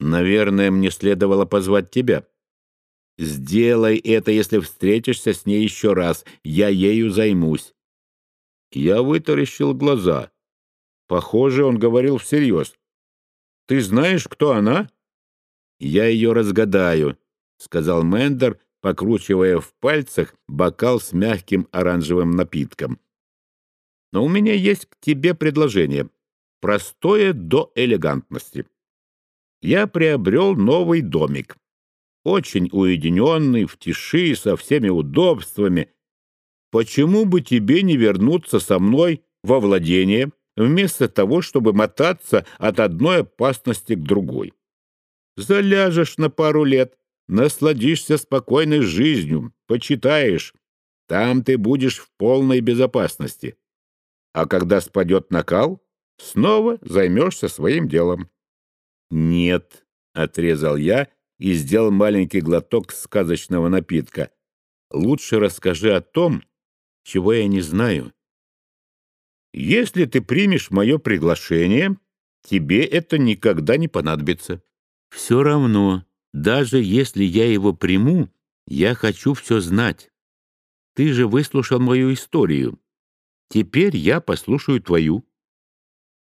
Наверное, мне следовало позвать тебя. Сделай это, если встретишься с ней еще раз. Я ею займусь. Я вытаращил глаза. Похоже, он говорил всерьез. Ты знаешь, кто она? Я ее разгадаю, сказал Мендер, покручивая в пальцах бокал с мягким оранжевым напитком. Но у меня есть к тебе предложение, простое до элегантности. Я приобрел новый домик, очень уединенный, в тиши, со всеми удобствами. Почему бы тебе не вернуться со мной во владение, вместо того, чтобы мотаться от одной опасности к другой? Заляжешь на пару лет, насладишься спокойной жизнью, почитаешь. Там ты будешь в полной безопасности. А когда спадет накал, снова займешься своим делом. «Нет», — отрезал я и сделал маленький глоток сказочного напитка. «Лучше расскажи о том, чего я не знаю. Если ты примешь мое приглашение, тебе это никогда не понадобится. Все равно, даже если я его приму, я хочу все знать. Ты же выслушал мою историю. Теперь я послушаю твою».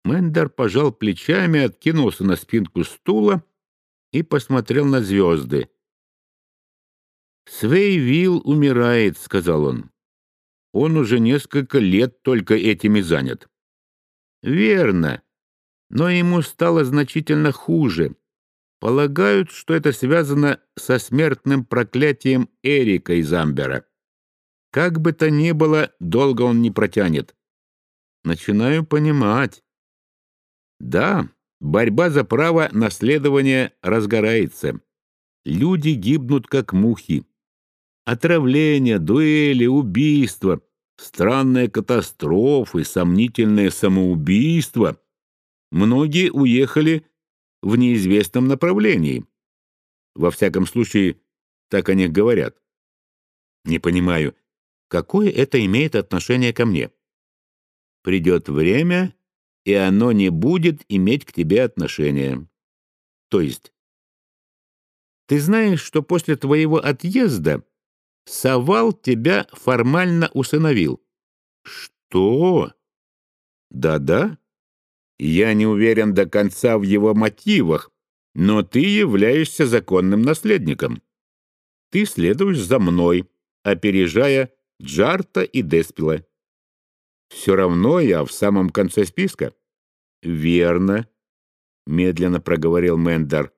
Мендер пожал плечами, откинулся на спинку стула и посмотрел на звезды. «Свейвилл умирает», — сказал он. «Он уже несколько лет только этим и занят». «Верно, но ему стало значительно хуже. Полагают, что это связано со смертным проклятием Эрика из Амбера. Как бы то ни было, долго он не протянет. Начинаю понимать. Да, борьба за право наследования разгорается. Люди гибнут, как мухи. Отравления, дуэли, убийства, странные катастрофы, сомнительные самоубийства. Многие уехали в неизвестном направлении. Во всяком случае, так о них говорят. Не понимаю, какое это имеет отношение ко мне? Придет время, и оно не будет иметь к тебе отношения. То есть, ты знаешь, что после твоего отъезда Савал тебя формально усыновил. Что? Да-да. Я не уверен до конца в его мотивах, но ты являешься законным наследником. Ты следуешь за мной, опережая Джарта и Деспила. Все равно я в самом конце списка. Верно, медленно проговорил Мендер.